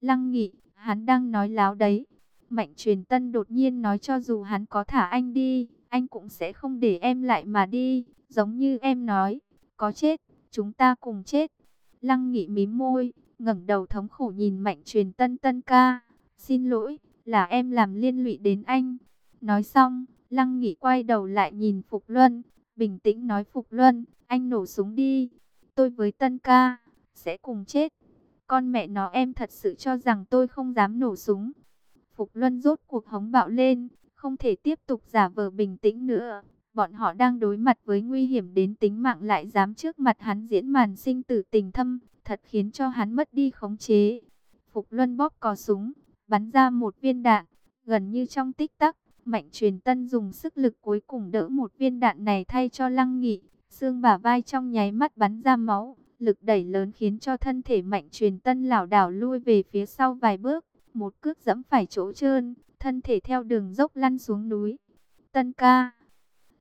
Lăng Nghị, hắn đang nói láo đấy. Mạnh truyền tân đột nhiên nói cho dù hắn có thả anh đi, anh cũng sẽ không để em lại mà đi. Giống như em nói, có chết, chúng ta cùng chết. Lăng Nghị mím môi, ngẩng đầu thống khổ nhìn Mạnh truyền tân tân ca. Xin lỗi, là em làm liên lụy đến anh. Nói xong, Lăng Nghị quay đầu lại nhìn Phục Luân, bình tĩnh nói Phục Luân, anh nổ súng đi. Tôi với Tân ca, sẽ cùng chết. Con mẹ nó em thật sự cho rằng tôi không dám nổ súng. Phục Luân rốt cuộc hống bạo lên, không thể tiếp tục giả vờ bình tĩnh nữa. Bọn họ đang đối mặt với nguy hiểm đến tính mạng lại dám trước mặt hắn diễn màn sinh tử tình thâm, thật khiến cho hắn mất đi khống chế. Phục Luân bóp cò súng, bắn ra một viên đạn, gần như trong tích tắc, Mạnh Truyền Tân dùng sức lực cuối cùng đỡ một viên đạn này thay cho Lăng Nghị, xương bả vai trong nháy mắt bắn ra máu, lực đẩy lớn khiến cho thân thể Mạnh Truyền Tân lảo đảo lui về phía sau vài bước, một cước dẫm phải chỗ trơn, thân thể theo đường dốc lăn xuống núi. Tân ca.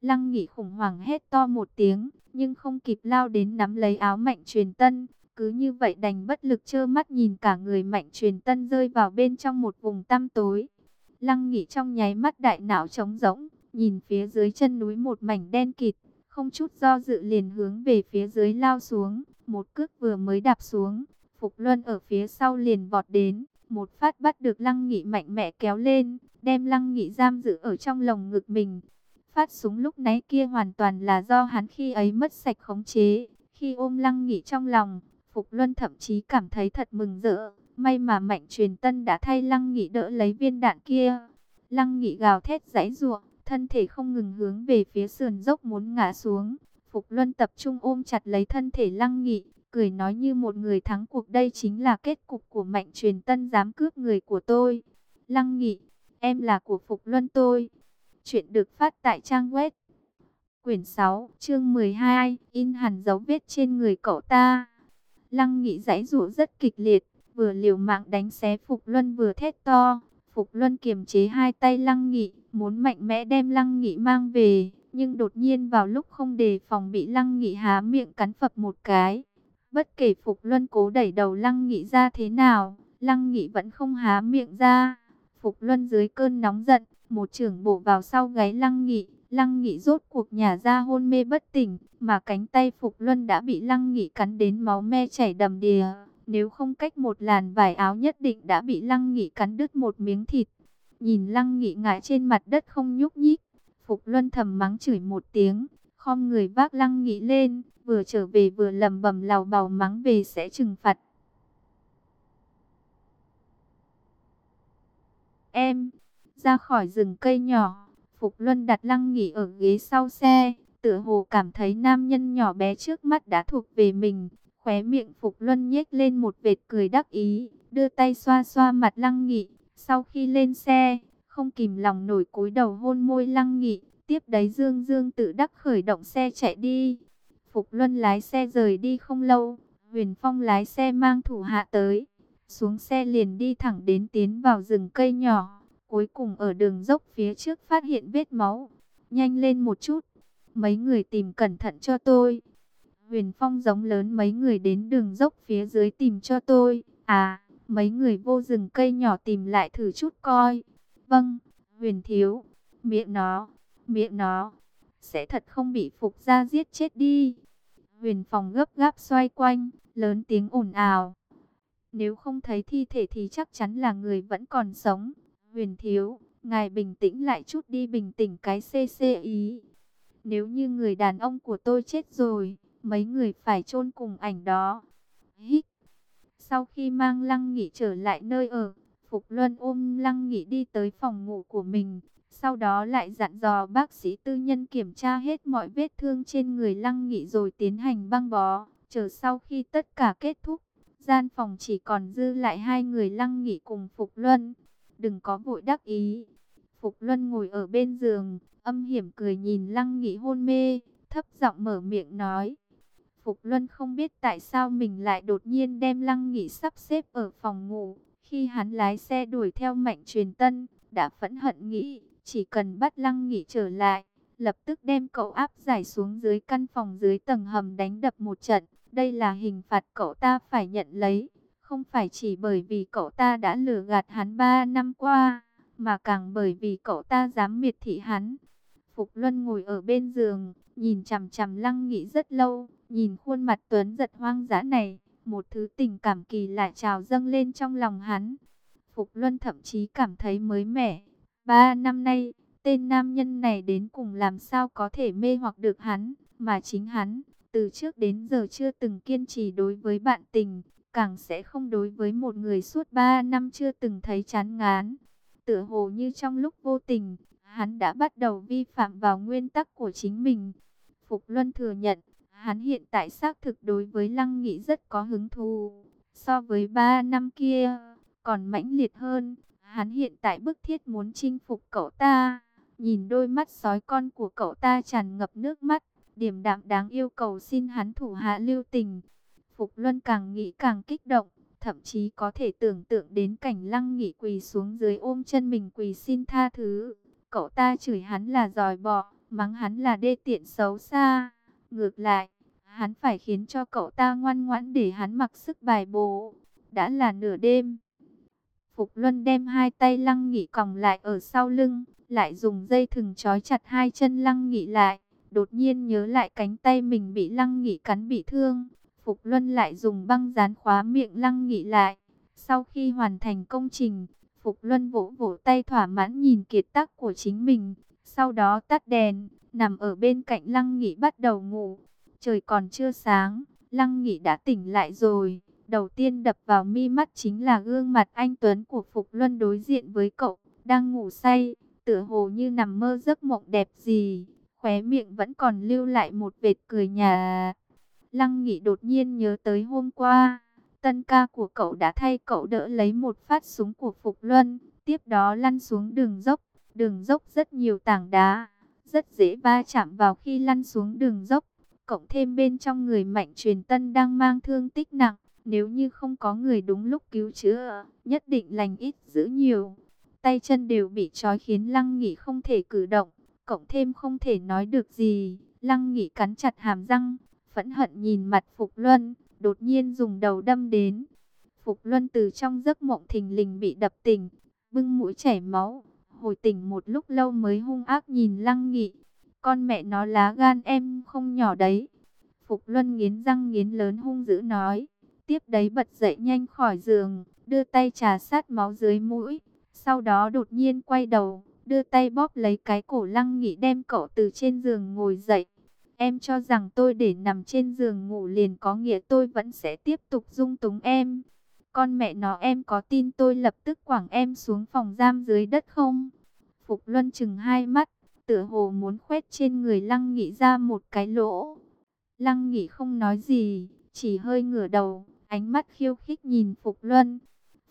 Lăng Nghị khủng hoảng hét to một tiếng, nhưng không kịp lao đến nắm lấy áo Mạnh Truyền Tân, cứ như vậy đành bất lực trơ mắt nhìn cả người Mạnh Truyền Tân rơi vào bên trong một vùng tăm tối. Lăng Nghị trong nháy mắt đại não trống rỗng, nhìn phía dưới chân núi một mảnh đen kịt, không chút do dự liền hướng về phía dưới lao xuống, một cước vừa mới đạp xuống, Phục Luân ở phía sau liền vọt đến, một phát bắt được Lăng Nghị mạnh mẽ kéo lên, đem Lăng Nghị giam giữ ở trong lồng ngực mình. Phát súng lúc nãy kia hoàn toàn là do hắn khi ấy mất sạch khống chế, khi ôm Lăng Nghị trong lòng, Phục Luân thậm chí cảm thấy thật mừng rỡ, May mà mạnh truyền tân đã thay Lăng Nghị đỡ lấy viên đạn kia. Lăng Nghị gào thét giãy giụa, thân thể không ngừng hướng về phía sườn dốc muốn ngã xuống. Phục Luân tập trung ôm chặt lấy thân thể Lăng Nghị, cười nói như một người thắng cuộc đây chính là kết cục của mạnh truyền tân dám cướp người của tôi. Lăng Nghị, em là của Phục Luân tôi. Chuyện được phát tại trang web quyển 6, chương 12, in hẳn dấu vết trên người cậu ta. Lăng Nghị giãy giụa rất kịch liệt, vừa liều mạng đánh xé Phục Luân vừa thét to. Phục Luân kiềm chế hai tay Lăng Nghị, muốn mạnh mẽ đem Lăng Nghị mang về, nhưng đột nhiên vào lúc không đề phòng bị Lăng Nghị há miệng cắn phập một cái. Bất kể Phục Luân cố đẩy đầu Lăng Nghị ra thế nào, Lăng Nghị vẫn không há miệng ra. Phục Luân dưới cơn nóng giận, một trưởng bổ vào sau gáy Lăng Nghị, Lăng Nghị rốt cuộc nhả ra hôn mê bất tỉnh, mà cánh tay Phục Luân đã bị Lăng Nghị cắn đến máu me chảy đầm đìa. Nếu không cách một làn vải áo nhất định đã bị Lăng Nghị cắn đứt một miếng thịt. Nhìn Lăng Nghị ngã trên mặt đất không nhúc nhích. Phục Luân thầm mắng chửi một tiếng. Khom người vác Lăng nghĩ lên. Vừa trở về vừa lầm bầm lào bào mắng về sẽ trừng phạt. Em, ra khỏi rừng cây nhỏ. Phục Luân đặt Lăng nghỉ ở ghế sau xe. Tựa hồ cảm thấy nam nhân nhỏ bé trước mắt đã thuộc về mình. Khóe miệng Phục Luân nhếch lên một vệt cười đắc ý, đưa tay xoa xoa mặt Lăng nghỉ, Sau khi lên xe, không kìm lòng nổi cúi đầu hôn môi Lăng Nghị. Tiếp đấy Dương Dương tự đắc khởi động xe chạy đi. Phục Luân lái xe rời đi không lâu. Huyền Phong lái xe mang thủ hạ tới. Xuống xe liền đi thẳng đến tiến vào rừng cây nhỏ. Cuối cùng ở đường dốc phía trước phát hiện vết máu. Nhanh lên một chút. Mấy người tìm cẩn thận cho tôi. Huyền Phong giống lớn mấy người đến đường dốc phía dưới tìm cho tôi. À, mấy người vô rừng cây nhỏ tìm lại thử chút coi. Vâng, Huyền Thiếu, miệng nó, miệng nó, sẽ thật không bị Phục ra giết chết đi. Huyền phòng gấp gáp xoay quanh, lớn tiếng ồn ào. Nếu không thấy thi thể thì chắc chắn là người vẫn còn sống. Huyền Thiếu, ngài bình tĩnh lại chút đi bình tĩnh cái xê xê ý. Nếu như người đàn ông của tôi chết rồi mấy người phải chôn cùng ảnh đó. Hít. Sau khi mang Lăng nghỉ trở lại nơi ở, Phục Luân ôm Lăng Nghị đi tới phòng ngủ của mình. Sau đó lại dặn dò bác sĩ tư nhân kiểm tra hết mọi vết thương trên người Lăng Nghị rồi tiến hành băng bó. Chờ sau khi tất cả kết thúc, gian phòng chỉ còn dư lại hai người Lăng Nghị cùng Phục Luân. Đừng có vội đắc ý. Phục Luân ngồi ở bên giường, âm hiểm cười nhìn Lăng Nghị hôn mê, thấp giọng mở miệng nói. Phục Luân không biết tại sao mình lại đột nhiên đem Lăng Nghị sắp xếp ở phòng ngủ. Khi hắn lái xe đuổi theo Mạnh Truyền Tân, đã phẫn hận nghĩ, chỉ cần bắt Lăng Nghị trở lại, lập tức đem cậu áp giải xuống dưới căn phòng dưới tầng hầm đánh đập một trận. Đây là hình phạt cậu ta phải nhận lấy, Không phải chỉ bởi vì cậu ta đã lừa gạt hắn 3 năm qua, mà càng bởi vì cậu ta dám miệt thị hắn. Phục Luân ngồi ở bên giường, nhìn chằm chằm Lăng Nghị rất lâu, nhìn khuôn mặt tuấn giật hoang dã này, một thứ tình cảm kỳ lạ trào dâng lên trong lòng hắn. Phục Luân thậm chí cảm thấy mới mẻ. Ba năm nay, tên nam nhân này đến cùng làm sao có thể mê hoặc được hắn, mà chính hắn, từ trước đến giờ chưa từng kiên trì đối với bạn tình, càng sẽ không đối với một người suốt ba năm chưa từng thấy chán ngán. Tựa hồ như trong lúc vô tình, hắn đã bắt đầu vi phạm vào nguyên tắc của chính mình. Phục Luân thừa nhận, hắn hiện tại xác thực đối với Lăng Nghị rất có hứng thú. So với ba năm kia, còn mãnh liệt hơn. Hắn hiện tại bức thiết muốn chinh phục cậu ta. Nhìn đôi mắt sói con của cậu ta tràn ngập nước mắt. Điểm đạm đáng yêu cầu xin hắn thủ hạ lưu tình. Phục Luân càng nghĩ càng kích động. Thậm chí có thể tưởng tượng đến cảnh lăng nghị quỳ xuống dưới ôm chân mình quỳ xin tha thứ. Cậu ta chửi hắn là dòi bọ, mắng hắn là đê tiện xấu xa. Ngược lại, hắn phải khiến cho cậu ta ngoan ngoãn để hắn mặc sức bài bố. Đã là nửa đêm. Phục Luân đem hai tay Lăng Nghị còng lại ở sau lưng, lại dùng dây thừng trói chặt hai chân Lăng Nghị lại. Đột nhiên nhớ lại cánh tay mình bị Lăng Nghị cắn bị thương. Phục Luân lại dùng băng dán khóa miệng Lăng Nghị lại. Sau khi hoàn thành công trình, Phục Luân vỗ vỗ tay thỏa mãn nhìn kiệt tác của chính mình. Sau đó tắt đèn, nằm ở bên cạnh Lăng Nghị bắt đầu ngủ. Trời còn chưa sáng, Lăng Nghị đã tỉnh lại rồi. Đầu tiên đập vào mi mắt chính là gương mặt anh Tuấn của Phục Luân đối diện với cậu, đang ngủ say, tựa hồ như nằm mơ giấc mộng đẹp gì, khóe miệng vẫn còn lưu lại một vệt cười nhà. Lăng Nghị đột nhiên nhớ tới hôm qua, tân ca của cậu đã thay cậu đỡ lấy một phát súng của Phục Luân, tiếp đó lăn xuống đường dốc, đường dốc rất nhiều tảng đá, rất dễ va chạm vào khi lăn xuống đường dốc, cộng thêm bên trong người mạnh truyền tân đang mang thương tích nặng nếu như không có người đúng lúc cứu chữa, nhất định lành ít giữ nhiều. Tay chân đều bị trói khiến Lăng nghỉ không thể cử động, cộng thêm không thể nói được gì. Lăng nghỉ cắn chặt hàm răng, phẫn hận nhìn mặt Phục Luân, đột nhiên dùng đầu đâm đến. Phục Luân từ trong giấc mộng thình lình bị đập tỉnh, bưng mũi chảy máu, hồi tỉnh một lúc lâu mới hung ác nhìn Lăng Nghị. Con mẹ nó lá gan em không nhỏ đấy. Phục Luân nghiến răng nghiến lớn hung dữ nói tiếp đấy bật dậy nhanh khỏi giường, đưa tay trà sát máu dưới mũi. Sau đó đột nhiên quay đầu, đưa tay bóp lấy cái cổ lăng nghị đem cậu từ trên giường ngồi dậy. Em cho rằng tôi để nằm trên giường ngủ liền có nghĩa tôi vẫn sẽ tiếp tục dung túng em. Con mẹ nó em có tin tôi lập tức quẳng em xuống phòng giam dưới đất không? Phục Luân chừng hai mắt, tựa hồ muốn khoét trên người Lăng Nghị ra một cái lỗ. Lăng Nghị không nói gì, chỉ hơi ngửa đầu, ánh mắt khiêu khích nhìn Phục Luân.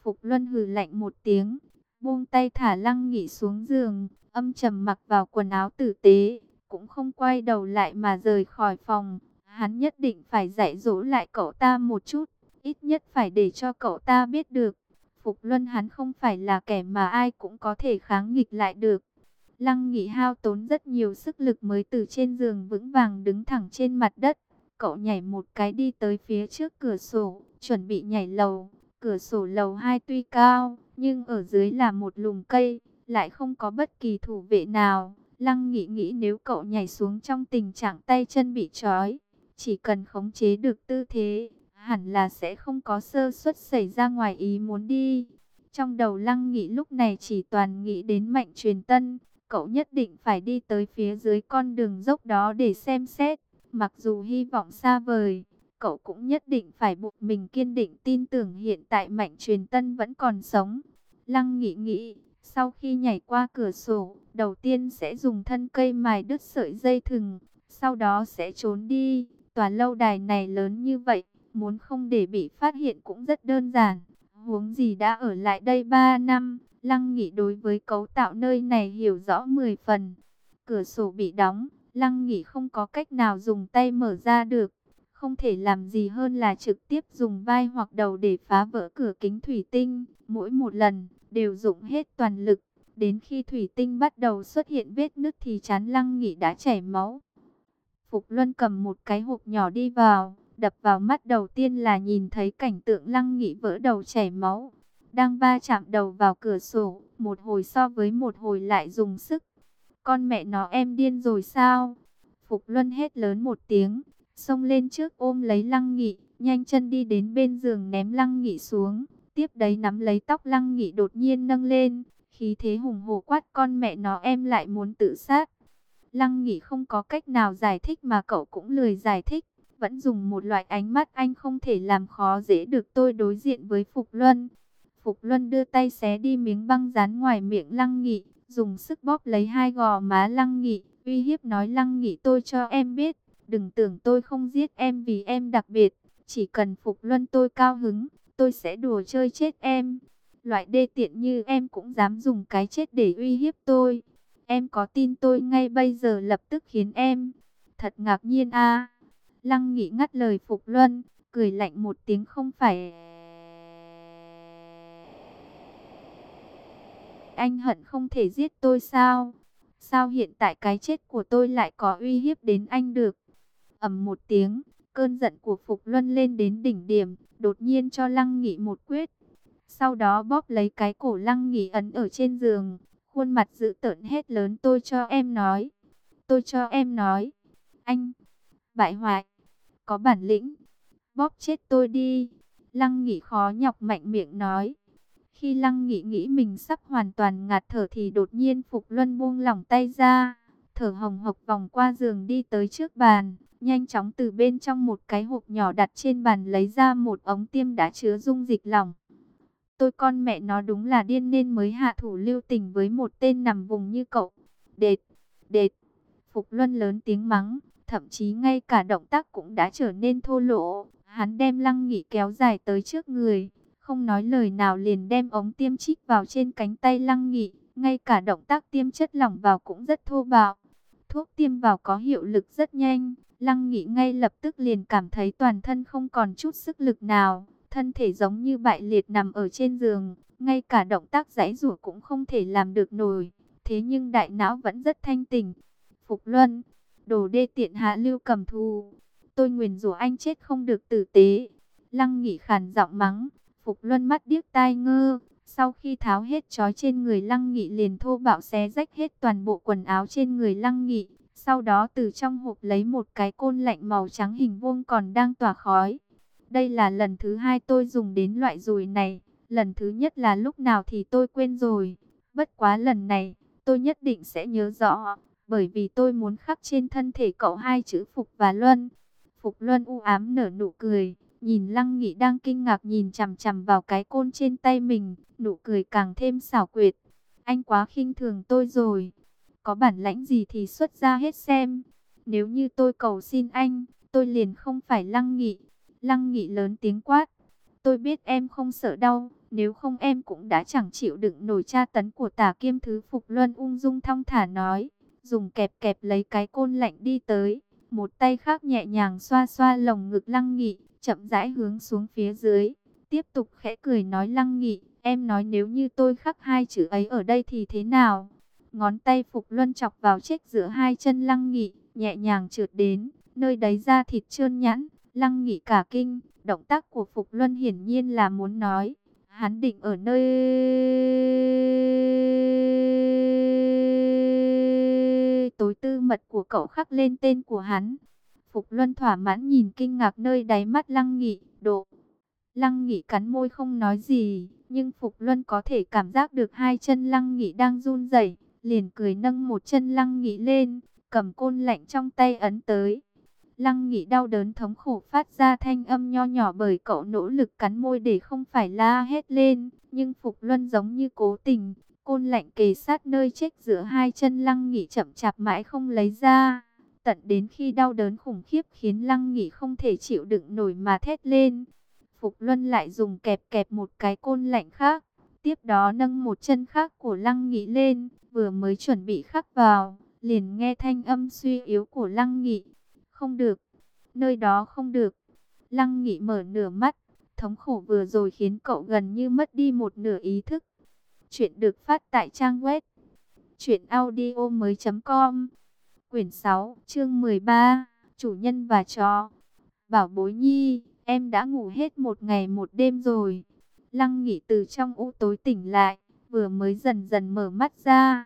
Phục Luân hừ lạnh một tiếng, buông tay thả Lăng Nghị xuống giường, âm trầm mặc vào quần áo tử tế, cũng không quay đầu lại mà rời khỏi phòng. Hắn nhất định phải dạy dỗ lại cậu ta một chút, ít nhất phải để cho cậu ta biết được. Phục Luân hắn không phải là kẻ mà ai cũng có thể kháng nghịch lại được. Lăng Nghị hao tốn rất nhiều sức lực mới từ trên giường vững vàng đứng thẳng trên mặt đất. Cậu nhảy một cái đi tới phía trước cửa sổ, chuẩn bị nhảy lầu. Cửa sổ lầu 2 tuy cao, nhưng ở dưới là một lùm cây, lại không có bất kỳ thủ vệ nào. Lăng nghĩ nghĩ nếu cậu nhảy xuống trong tình trạng tay chân bị trói, chỉ cần khống chế được tư thế, hẳn là sẽ không có sơ suất xảy ra ngoài ý muốn đi. Trong đầu lăng nghĩ lúc này chỉ toàn nghĩ đến mạnh truyền tân, cậu nhất định phải đi tới phía dưới con đường dốc đó để xem xét. Mặc dù hy vọng xa vời, cậu cũng nhất định phải buộc mình kiên định tin tưởng hiện tại Mạnh Truyền Tân vẫn còn sống. Lăng nghĩ nghĩ, sau khi nhảy qua cửa sổ, đầu tiên sẽ dùng thân cây mài đứt sợi dây thừng, sau đó sẽ trốn đi. Tòa lâu đài này lớn như vậy, muốn không để bị phát hiện cũng rất đơn giản. Huống gì đã ở lại đây 3 năm, Lăng nghĩ đối với cấu tạo nơi này hiểu rõ 10 phần. Cửa sổ bị đóng, Lăng Nghị không có cách nào dùng tay mở ra được. Không thể làm gì hơn là trực tiếp dùng vai hoặc đầu để phá vỡ cửa kính thủy tinh. Mỗi một lần, đều dùng hết toàn lực. Đến khi thủy tinh bắt đầu xuất hiện vết nứt thì chán Lăng Nghị đã chảy máu. Phục Luân cầm một cái hộp nhỏ đi vào, Đập vào mắt đầu tiên là nhìn thấy cảnh tượng lăng nghị vỡ đầu chảy máu. Đang va chạm đầu vào cửa sổ, một hồi so với một hồi lại dùng sức. Con mẹ nó em điên rồi sao? Phục Luân hét lớn một tiếng, xông lên trước ôm lấy lăng nghị, nhanh chân đi đến bên giường ném lăng nghị xuống. Tiếp đấy nắm lấy tóc lăng nghị đột nhiên nâng lên, khí thế hùng hổ quát con mẹ nó em lại muốn tự sát. Lăng nghị không có cách nào giải thích mà cậu cũng lười giải thích. Vẫn dùng một loại ánh mắt anh không thể làm khó dễ được tôi đối diện với Phục Luân. Phục Luân đưa tay xé đi miếng băng dán ngoài miệng Lăng Nghị, dùng sức bóp lấy hai gò má Lăng Nghị, uy hiếp nói Lăng Nghị tôi cho em biết, đừng tưởng tôi không giết em vì em đặc biệt, chỉ cần Phục Luân tôi cao hứng, tôi sẽ đùa chơi chết em. Loại đê tiện như em cũng dám dùng cái chết để uy hiếp tôi. Em có tin tôi ngay bây giờ lập tức khiến em thật ngạc nhiên a. Lăng Nghị ngắt lời Phục Luân, cười lạnh một tiếng không phải anh hận không thể giết tôi sao? Sao hiện tại cái chết của tôi lại có uy hiếp đến anh được? ầm một tiếng, cơn giận của Phục Luân lên đến đỉnh điểm, đột nhiên cho Lăng Nghị một quyết. Sau đó bóp lấy cái cổ Lăng Nghị ấn ở trên giường, khuôn mặt dữ tợn hét lớn tôi cho em nói. Tôi cho em nói. Anh, bại hoại, có bản lĩnh, bóp chết tôi đi. Lăng Nghị khó nhọc mạnh miệng nói. Khi Lăng Nghị nghĩ mình sắp hoàn toàn ngạt thở thì đột nhiên Phục Luân buông lỏng tay ra, thở hồng hộc vòng qua giường đi tới trước bàn, nhanh chóng từ bên trong một cái hộp nhỏ đặt trên bàn lấy ra một ống tiêm đã chứa dung dịch lỏng. Tôi con mẹ nó đúng là điên nên mới hạ thủ lưu tình với một tên nằm vùng như cậu. Đệt, đệt, Phục Luân lớn tiếng mắng, thậm chí ngay cả động tác cũng đã trở nên thô lỗ. Hắn đem Lăng Nghị kéo dài tới trước người, không nói lời nào liền đem ống tiêm chích vào trên cánh tay Lăng Nghị, ngay cả động tác tiêm chất lỏng vào cũng rất thô bạo. Thuốc tiêm vào có hiệu lực rất nhanh, Lăng Nghị ngay lập tức liền cảm thấy toàn thân không còn chút sức lực nào, thân thể giống như bại liệt nằm ở trên giường, ngay cả động tác giãy giụa cũng không thể làm được nổi. Thế nhưng đại não vẫn rất thanh tỉnh. Phục Luân, đồ đê tiện hạ lưu cầm thù, tôi nguyền rủa anh chết không được tử tế. Lăng Nghị khàn giọng mắng, Phục Luân mắt điếc tai ngơ, sau khi tháo hết trói trên người Lăng Nghị liền thô bạo xé rách hết toàn bộ quần áo trên người Lăng Nghị. Sau đó từ trong hộp lấy một cái côn lạnh màu trắng hình vuông còn đang tỏa khói. Đây là lần thứ hai tôi dùng đến loại rùi này. Lần thứ nhất là lúc nào thì tôi quên rồi. Bất quá lần này, tôi nhất định sẽ nhớ rõ. Bởi vì tôi muốn khắc trên thân thể cậu hai chữ Phục và Luân. Phục Luân u ám nở nụ cười Nhìn Lăng Nghị đang kinh ngạc nhìn chằm chằm vào cái côn trên tay mình, nụ cười càng thêm xảo quyệt. Anh quá khinh thường tôi rồi. Có bản lãnh gì thì xuất ra hết xem. Nếu như tôi cầu xin anh, tôi liền không phải Lăng Nghị. Lăng Nghị lớn tiếng quát. Tôi biết em không sợ đau, nếu không em cũng đã chẳng chịu đựng nổi tra tấn của tả kiêm thứ Phục Luân ung dung thong thả nói. Dùng kẹp kẹp lấy cái côn lạnh đi tới, một tay khác nhẹ nhàng xoa xoa lồng ngực Lăng Nghị chậm rãi hướng xuống phía dưới. Tiếp tục khẽ cười nói lăng nghị, em nói nếu như tôi khắc hai chữ ấy ở đây thì thế nào? Ngón tay Phục Luân chọc vào chiếc giữa hai chân lăng nghị, nhẹ nhàng trượt đến, nơi đấy da thịt trơn nhẵn, lăng nghị cả kinh, động tác của Phục Luân hiển nhiên là muốn nói. Hắn định ở nơi tư mật của cậu khắc lên tên của hắn. Phục Luân thỏa mãn nhìn kinh ngạc nơi đáy mắt Lăng Nghị, độ. Lăng Nghị cắn môi không nói gì, nhưng Phục Luân có thể cảm giác được hai chân Lăng Nghị đang run rẩy, liền cười nâng một chân Lăng Nghị lên, cầm côn lạnh trong tay ấn tới. Lăng Nghị đau đớn thống khổ phát ra thanh âm nho nhỏ bởi cậu nỗ lực cắn môi để không phải la hét lên, nhưng Phục Luân giống như cố tình, côn lạnh kề sát nơi chết giữa hai chân Lăng nghỉ chậm chạp mãi không lấy ra tận đến khi đau đớn khủng khiếp khiến Lăng nghỉ không thể chịu đựng nổi mà thét lên. Phục Luân lại dùng kẹp kẹp một cái côn lạnh khác, tiếp đó nâng một chân khác của Lăng nghỉ lên, vừa mới chuẩn bị khắc vào, liền nghe thanh âm suy yếu của Lăng nghỉ. Không được, nơi đó không được. Lăng nghỉ mở nửa mắt, thống khổ vừa rồi khiến cậu gần như mất đi một nửa ý thức. Chuyện được phát tại trang web truyện audio mới.com Quyển 6, chương 13, Chủ nhân và chó. Bảo bối nhi, em đã ngủ hết một ngày một đêm rồi. Lăng nghỉ từ trong u tối tỉnh lại, vừa mới dần dần mở mắt ra.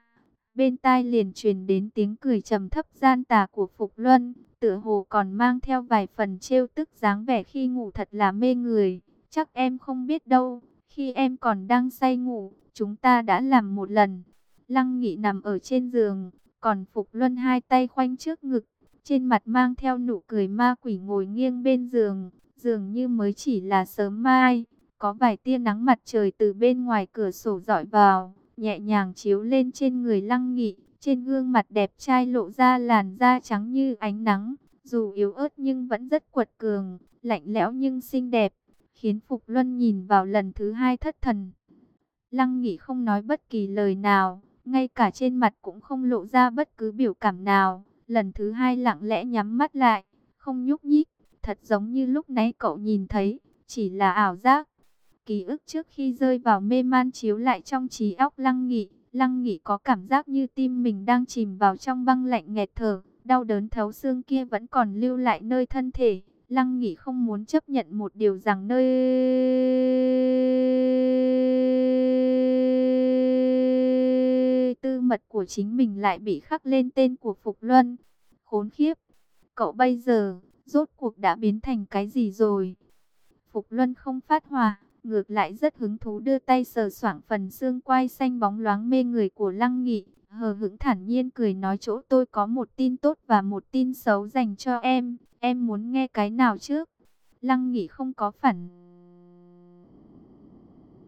Bên tai liền truyền đến tiếng cười trầm thấp gian tà của Phục Luân, tựa hồ còn mang theo vài phần trêu tức dáng vẻ khi ngủ thật là mê người. Chắc em không biết đâu, khi em còn đang say ngủ, chúng ta đã làm một lần. Lăng Nghị nằm ở trên giường, còn Phục Luân hai tay khoanh trước ngực, trên mặt mang theo nụ cười ma quỷ ngồi nghiêng bên giường, dường như mới chỉ là sớm mai, có vài tia nắng mặt trời từ bên ngoài cửa sổ dọi vào, nhẹ nhàng chiếu lên trên người Lăng Nghị, trên gương mặt đẹp trai lộ ra làn da trắng như ánh nắng, dù yếu ớt nhưng vẫn rất quật cường, lạnh lẽo nhưng xinh đẹp, khiến Phục Luân nhìn vào lần thứ hai thất thần. Lăng Nghị không nói bất kỳ lời nào, ngay cả trên mặt cũng không lộ ra bất cứ biểu cảm nào. Lần thứ hai lặng lẽ nhắm mắt lại, không nhúc nhích, thật giống như lúc nãy cậu nhìn thấy, chỉ là ảo giác. Ký ức trước khi rơi vào mê man chiếu lại trong trí óc Lăng Nghị, Lăng Nghị có cảm giác như tim mình đang chìm vào trong băng lạnh nghẹt thở, đau đớn thấu xương kia vẫn còn lưu lại nơi thân thể. Lăng Nghị không muốn chấp nhận một điều rằng nơi mật của chính mình lại bị khắc lên tên của Phục Luân. Khốn khiếp, cậu bây giờ, rốt cuộc đã biến thành cái gì rồi? Phục Luân không phát hòa, ngược lại rất hứng thú đưa tay sờ soạng phần xương quai xanh bóng loáng mê người của Lăng Nghị. Hờ hững thản nhiên cười nói chỗ tôi có một tin tốt và một tin xấu dành cho em. Em muốn nghe cái nào trước? Lăng Nghị không có phản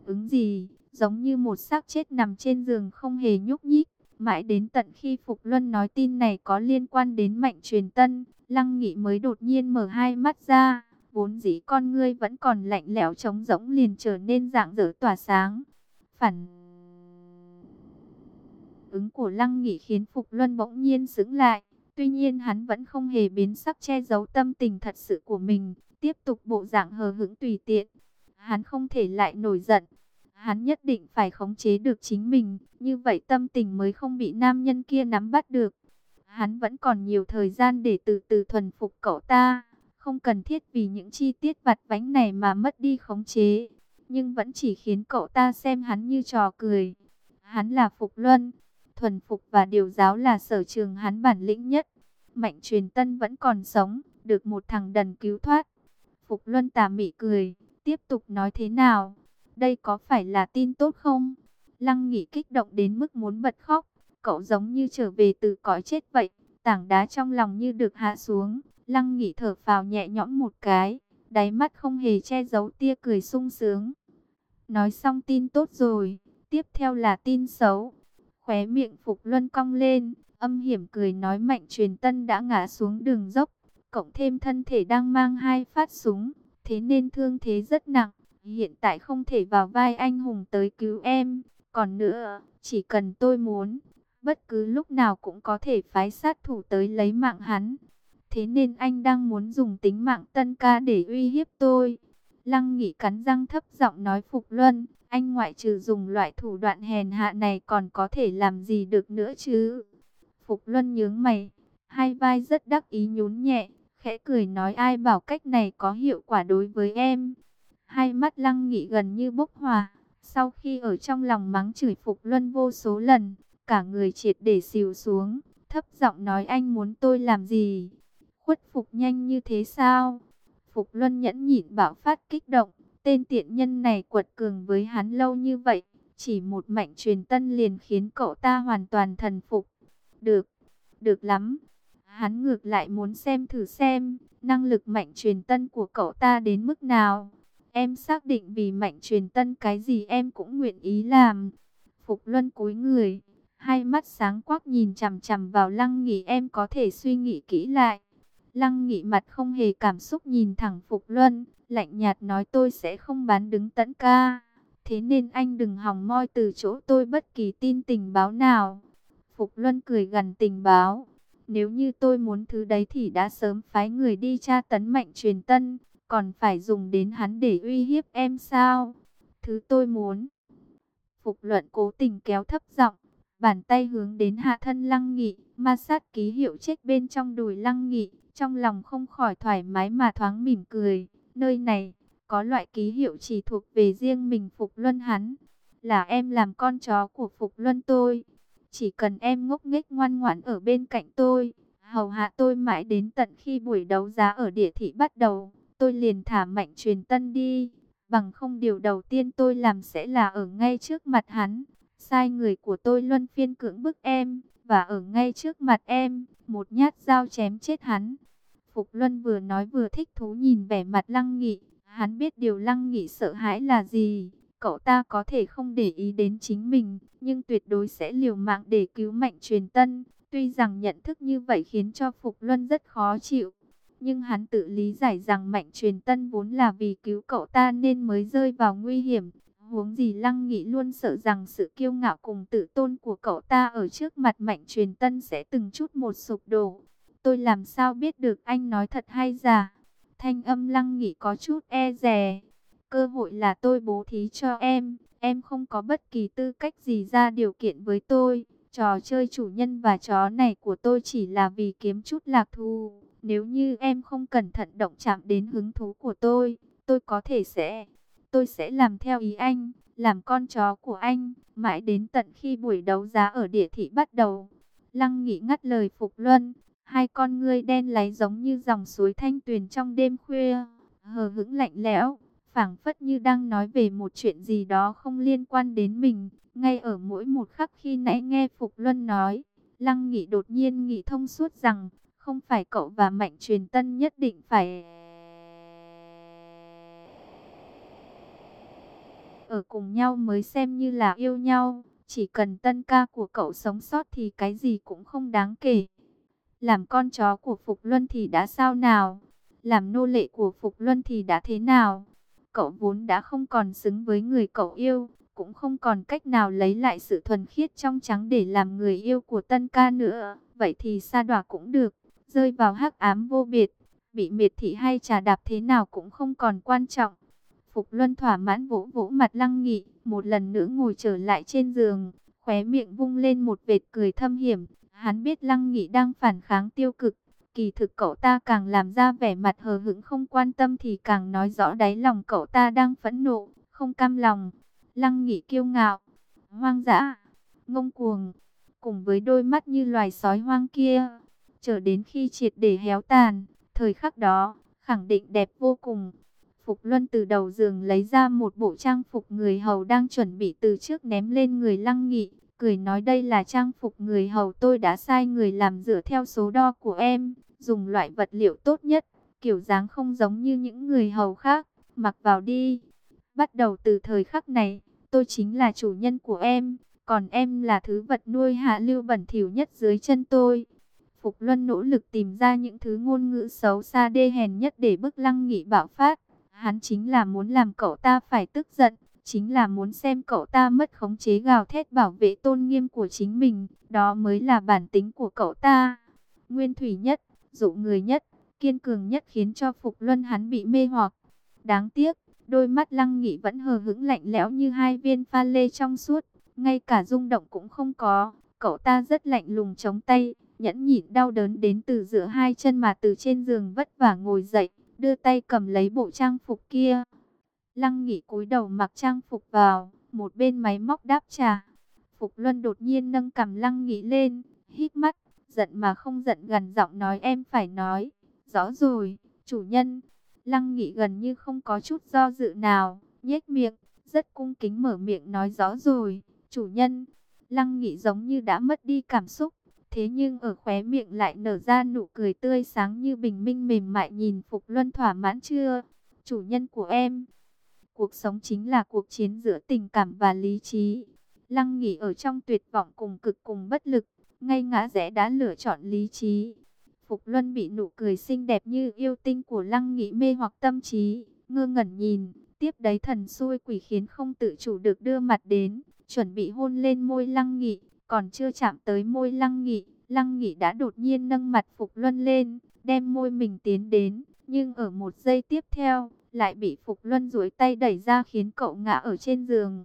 ứng gì, giống như một xác chết nằm trên giường không hề nhúc nhích. Mãi đến tận khi Phục Luân nói tin này có liên quan đến mạnh truyền tân, Lăng Nghị mới đột nhiên mở hai mắt ra. Vốn dĩ con ngươi vẫn còn lạnh lẽo trống rỗng liền trở nên dạng dỡ tỏa sáng. Phản ứng của Lăng Nghị khiến Phục Luân bỗng nhiên sững lại. Tuy nhiên hắn vẫn không hề biến sắc che giấu tâm tình thật sự của mình, tiếp tục bộ dạng hờ hững tùy tiện. Hắn không thể lại nổi giận, Hắn nhất định phải khống chế được chính mình, như vậy tâm tình mới không bị nam nhân kia nắm bắt được. Hắn vẫn còn nhiều thời gian để từ từ thuần phục cậu ta, không cần thiết vì những chi tiết vặt vánh này mà mất đi khống chế, nhưng vẫn chỉ khiến cậu ta xem hắn như trò cười. Hắn là Phục Luân, thuần phục và điều giáo là sở trường hắn bản lĩnh nhất. Mạnh truyền tân vẫn còn sống, được một thằng đần cứu thoát. Phục Luân tà mị cười, tiếp tục nói thế nào? Đây có phải là tin tốt không? Lăng nghỉ kích động đến mức muốn bật khóc. Cậu giống như trở về từ cõi chết vậy. Tảng đá trong lòng như được hạ xuống. Lăng nghỉ thở phào nhẹ nhõm một cái. Đáy mắt không hề che giấu tia cười sung sướng. Nói xong tin tốt rồi. Tiếp theo là tin xấu. Khóe miệng Phục Luân cong lên. Âm hiểm cười nói mạnh truyền tân đã ngã xuống đường dốc. Cộng thêm thân thể đang mang hai phát súng. Thế nên thương thế rất nặng hiện tại không thể vào vai anh hùng tới cứu em. Còn nữa, chỉ cần tôi muốn, bất cứ lúc nào cũng có thể phái sát thủ tới lấy mạng hắn. Thế nên anh đang muốn dùng tính mạng tân ca để uy hiếp tôi. Lăng nghỉ cắn răng thấp giọng nói Phục Luân, anh ngoại trừ dùng loại thủ đoạn hèn hạ này còn có thể làm gì được nữa chứ? Phục Luân nhướng mày, hai vai rất đắc ý nhún nhẹ, khẽ cười nói ai bảo cách này có hiệu quả đối với em. Hai mắt lăng nghị gần như bốc hòa. Sau khi ở trong lòng mắng chửi Phục Luân vô số lần, cả người triệt để xìu xuống, thấp giọng nói anh muốn tôi làm gì? Khuất phục nhanh như thế sao? Phục Luân nhẫn nhịn bạo phát kích động, tên tiện nhân này quật cường với hắn lâu như vậy, chỉ một mạnh truyền tân liền khiến cậu ta hoàn toàn thần phục. Được, được lắm. Hắn ngược lại muốn xem thử xem, năng lực mạnh truyền tân của cậu ta đến mức nào. Em xác định vì mạnh truyền tân cái gì em cũng nguyện ý làm. Phục Luân cúi người, hai mắt sáng quắc nhìn chằm chằm vào Lăng Nghị em có thể suy nghĩ kỹ lại. Lăng Nghị mặt không hề cảm xúc nhìn thẳng Phục Luân, lạnh nhạt nói tôi sẽ không bán đứng tẫn ca. Thế nên anh đừng hòng moi từ chỗ tôi bất kỳ tin tình báo nào. Phục Luân cười gần tình báo. Nếu như tôi muốn thứ đấy thì đã sớm phái người đi tra tấn mạnh truyền tân còn phải dùng đến hắn để uy hiếp em sao? Thứ tôi muốn. Phục luận cố tình kéo thấp giọng, bàn tay hướng đến hạ thân lăng nghị, ma sát ký hiệu chết bên trong đùi lăng nghị, trong lòng không khỏi thoải mái mà thoáng mỉm cười. Nơi này, có loại ký hiệu chỉ thuộc về riêng mình Phục Luân hắn. Là em làm con chó của Phục Luân tôi. Chỉ cần em ngốc nghếch ngoan ngoãn ở bên cạnh tôi, hầu hạ tôi mãi đến tận khi buổi đấu giá ở địa thị bắt đầu, tôi liền thả mạnh truyền tân đi. Bằng không điều đầu tiên tôi làm sẽ là ở ngay trước mặt hắn, sai người của tôi luân phiên cưỡng bức em, và ở ngay trước mặt em, một nhát dao chém chết hắn. Phục Luân vừa nói vừa thích thú nhìn vẻ mặt Lăng Nghị, hắn biết điều Lăng Nghị sợ hãi là gì. Cậu ta có thể không để ý đến chính mình, nhưng tuyệt đối sẽ liều mạng để cứu Mạnh Truyền Tân. Tuy rằng nhận thức như vậy khiến cho Phục Luân rất khó chịu, nhưng hắn tự lý giải rằng Mạnh Truyền Tân vốn là vì cứu cậu ta nên mới rơi vào nguy hiểm. Huống gì Lăng Nghị luôn sợ rằng sự kiêu ngạo cùng tự tôn của cậu ta ở trước mặt Mạnh Truyền Tân sẽ từng chút một sụp đổ. Tôi làm sao biết được anh nói thật hay giả? Thanh âm Lăng Nghị có chút e dè. Cơ hội là tôi bố thí cho em, em không có bất kỳ tư cách gì ra điều kiện với tôi. Trò chơi chủ nhân và chó này của tôi chỉ là vì kiếm chút lạc thu. Nếu như em không cẩn thận động chạm đến hứng thú của tôi, tôi có thể sẽ... Tôi sẽ làm theo ý anh, làm con chó của anh, mãi đến tận khi buổi đấu giá ở địa thị bắt đầu. Lăng Nghị ngắt lời Phục Luân, hai con ngươi đen láy giống như dòng suối thanh tuyền trong đêm khuya, hờ hững lạnh lẽo, phảng phất như đang nói về một chuyện gì đó không liên quan đến mình. Ngay ở mỗi một khắc khi nãy nghe Phục Luân nói, Lăng Nghị đột nhiên nghĩ thông suốt rằng, không phải cậu và Mạnh Truyền Tân nhất định phải... Ở cùng nhau mới xem như là yêu nhau, chỉ cần tân ca của cậu sống sót thì cái gì cũng không đáng kể. Làm con chó của Phục Luân thì đã sao nào? Làm nô lệ của Phục Luân thì đã thế nào? Cậu vốn đã không còn xứng với người cậu yêu, cũng không còn cách nào lấy lại sự thuần khiết trong trắng để làm người yêu của tân ca nữa. Vậy thì sa đọa cũng được, rơi vào hắc ám vô biệt, bị miệt thị hay trà đạp thế nào cũng không còn quan trọng. Phục Luân thỏa mãn vỗ vỗ mặt lăng nghị, một lần nữa ngồi trở lại trên giường, khóe miệng vung lên một vệt cười thâm hiểm. Hắn biết lăng nghị đang phản kháng tiêu cực, kỳ thực cậu ta càng làm ra vẻ mặt hờ hững không quan tâm thì càng nói rõ đáy lòng cậu ta đang phẫn nộ, không cam lòng. Lăng nghị kiêu ngạo, hoang dã, ngông cuồng, cùng với đôi mắt như loài sói hoang kia, chờ đến khi triệt để héo tàn, thời khắc đó, khẳng định đẹp vô cùng. Phục Luân từ đầu giường lấy ra một bộ trang phục người hầu đang chuẩn bị từ trước ném lên người Lăng Nghị, cười nói đây là trang phục người hầu tôi đã sai người làm dựa theo số đo của em, dùng loại vật liệu tốt nhất, kiểu dáng không giống như những người hầu khác, mặc vào đi. Bắt đầu từ thời khắc này, tôi chính là chủ nhân của em, còn em là thứ vật nuôi hạ lưu bẩn thỉu nhất dưới chân tôi. Phục Luân nỗ lực tìm ra những thứ ngôn ngữ xấu xa đê hèn nhất để bức lăng nghị bạo phát. Hắn chính là muốn làm cậu ta phải tức giận, chính là muốn xem cậu ta mất khống chế gào thét bảo vệ tôn nghiêm của chính mình. Đó mới là bản tính của cậu ta. Nguyên thủy nhất, dụ người nhất, kiên cường nhất khiến cho Phục Luân hắn bị mê hoặc. Đáng tiếc, đôi mắt lăng nghị vẫn hờ hững lạnh lẽo như hai viên pha lê trong suốt, ngay cả rung động cũng không có. Cậu ta rất lạnh lùng chống tay, nhẫn nhịn đau đớn đến từ giữa hai chân mà từ trên giường vất vả ngồi dậy, đưa tay cầm lấy bộ trang phục kia. Lăng nghỉ cúi đầu mặc trang phục vào, một bên máy móc đáp trà Phục Luân đột nhiên nâng cầm lăng nghỉ lên, hít mắt, giận mà không giận gần giọng nói em phải nói. Rõ rồi, chủ nhân. Lăng nghỉ gần như không có chút do dự nào, nhếch miệng, rất cung kính mở miệng nói rõ rồi, chủ nhân. Lăng nghỉ giống như đã mất đi cảm xúc, thế nhưng ở khóe miệng lại nở ra nụ cười tươi sáng như bình minh mềm mại nhìn Phục Luân thỏa mãn chưa? Chủ nhân của em. Cuộc sống chính là cuộc chiến giữa tình cảm và lý trí. Lăng nghỉ ở trong tuyệt vọng cùng cực cùng bất lực, ngay ngã rẽ đã lựa chọn lý trí. Phục Luân bị nụ cười xinh đẹp như yêu tinh của Lăng Nghị mê hoặc tâm trí, ngơ ngẩn nhìn, tiếp đấy thần xui quỷ khiến không tự chủ được đưa mặt đến, chuẩn bị hôn lên môi Lăng Nghị, còn chưa chạm tới môi Lăng Nghị, Lăng Nghị đã đột nhiên nâng mặt Phục Luân lên, đem môi mình tiến đến, nhưng ở một giây tiếp theo, lại bị Phục Luân duỗi tay đẩy ra khiến cậu ngã ở trên giường.